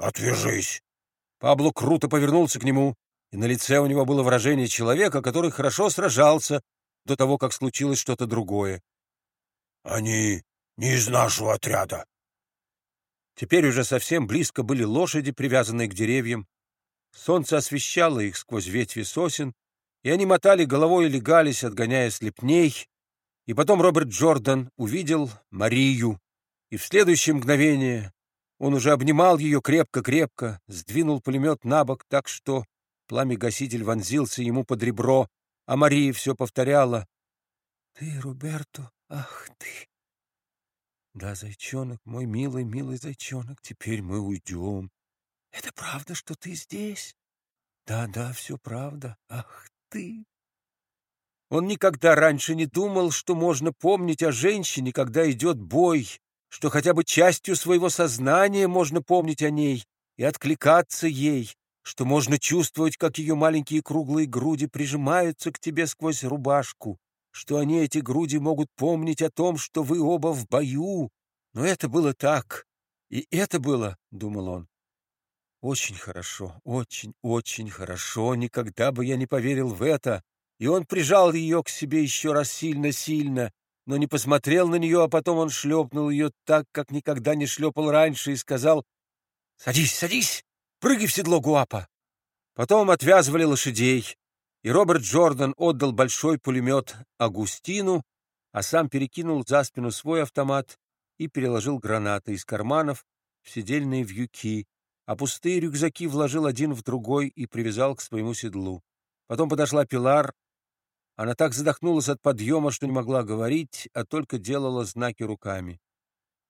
Отвяжись!» Пабло круто повернулся к нему, и на лице у него было выражение человека, который хорошо сражался до того, как случилось что-то другое. «Они не из нашего отряда». Теперь уже совсем близко были лошади, привязанные к деревьям. Солнце освещало их сквозь ветви сосен, и они мотали головой и легались, отгоняя слепней. И потом Роберт Джордан увидел Марию, и в следующее мгновение он уже обнимал ее крепко-крепко, сдвинул пулемет на бок так, что пламя-гаситель вонзился ему под ребро, а Мария все повторяла. — Ты, Роберто, ах ты! Да, зайчонок, мой милый, милый зайчонок, теперь мы уйдем. Это правда, что ты здесь? Да, да, все правда. Ах ты! Он никогда раньше не думал, что можно помнить о женщине, когда идет бой, что хотя бы частью своего сознания можно помнить о ней и откликаться ей, что можно чувствовать, как ее маленькие круглые груди прижимаются к тебе сквозь рубашку, что они, эти груди, могут помнить о том, что вы оба в бою. Но это было так, и это было, — думал он, — очень хорошо, очень, очень хорошо, никогда бы я не поверил в это. И он прижал ее к себе еще раз сильно-сильно, но не посмотрел на нее, а потом он шлепнул ее так, как никогда не шлепал раньше, и сказал «Садись, садись, прыгай в седло Гуапа». Потом отвязывали лошадей, и Роберт Джордан отдал большой пулемет Агустину, а сам перекинул за спину свой автомат и переложил гранаты из карманов в сидельные вьюки, а пустые рюкзаки вложил один в другой и привязал к своему седлу. Потом подошла Пилар. Она так задохнулась от подъема, что не могла говорить, а только делала знаки руками.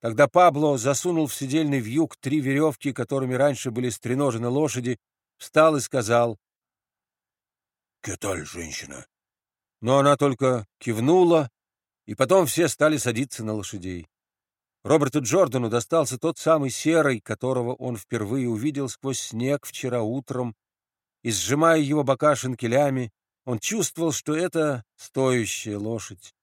Тогда Пабло засунул в сидельный вьюг три веревки, которыми раньше были стреножены лошади, встал и сказал «Кеталь, женщина!» Но она только кивнула, и потом все стали садиться на лошадей. Роберту Джордану достался тот самый серый, которого он впервые увидел сквозь снег вчера утром, и, сжимая его бока шинкелями, он чувствовал, что это стоящая лошадь.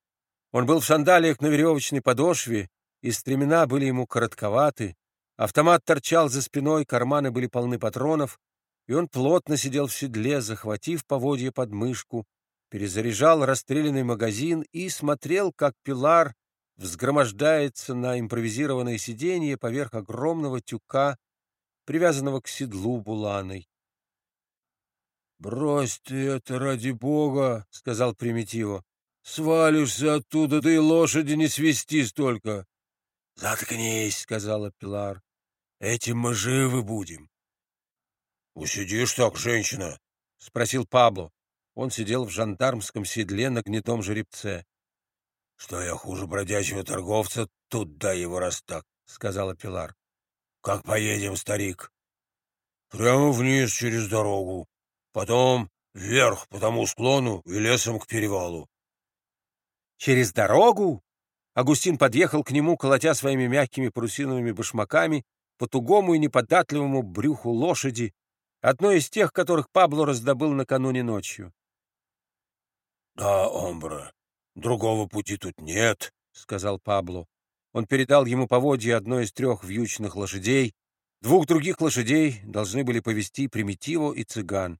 Он был в сандалиях на веревочной подошве, и стремена были ему коротковаты, автомат торчал за спиной, карманы были полны патронов, и он плотно сидел в седле, захватив поводья под мышку, перезаряжал расстрелянный магазин и смотрел, как Пилар взгромождается на импровизированное сиденье поверх огромного тюка, привязанного к седлу буланой. — Брось ты это ради бога, — сказал Примитиво. — Свалишься оттуда, ты лошади не свисти столько. — Заткнись, — сказала Пилар. — Этим мы живы будем. — Усидишь так, женщина? — спросил Пабло. Он сидел в жандармском седле на гнетом жеребце. «Что я хуже бродячего торговца, тут дай его раз так», — сказала Пилар. «Как поедем, старик?» «Прямо вниз через дорогу, потом вверх по тому склону и лесом к перевалу». «Через дорогу?» Агустин подъехал к нему, колотя своими мягкими парусиновыми башмаками по тугому и неподатливому брюху лошади, одной из тех, которых Пабло раздобыл накануне ночью. «Да, Омбра, «Другого пути тут нет», — сказал Пабло. Он передал ему поводья одной из трех вьючных лошадей. Двух других лошадей должны были повести Примитиво и Цыган.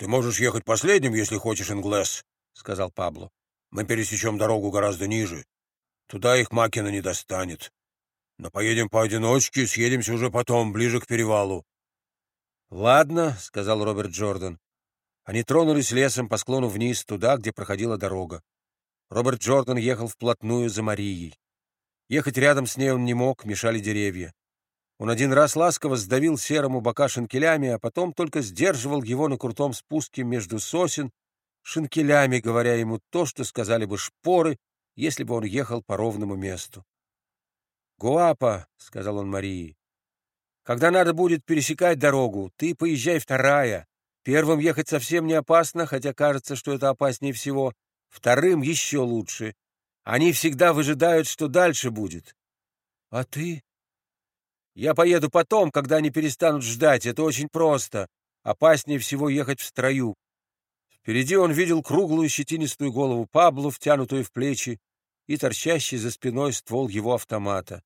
«Ты можешь ехать последним, если хочешь, Инглес», — сказал Пабло. «Мы пересечем дорогу гораздо ниже. Туда их Макина не достанет. Но поедем поодиночке, съедемся уже потом, ближе к перевалу». «Ладно», — сказал Роберт Джордан. Они тронулись лесом по склону вниз, туда, где проходила дорога. Роберт Джордан ехал вплотную за Марией. Ехать рядом с ней он не мог, мешали деревья. Он один раз ласково сдавил серому бока шинкелями, а потом только сдерживал его на крутом спуске между сосен, шинкелями, говоря ему то, что сказали бы шпоры, если бы он ехал по ровному месту. «Гуапа», — сказал он Марии, — «когда надо будет пересекать дорогу, ты поезжай вторая. Первым ехать совсем не опасно, хотя кажется, что это опаснее всего вторым еще лучше. Они всегда выжидают, что дальше будет. А ты? Я поеду потом, когда они перестанут ждать. Это очень просто. Опаснее всего ехать в строю. Впереди он видел круглую щетинистую голову Пабло, втянутую в плечи, и торчащий за спиной ствол его автомата.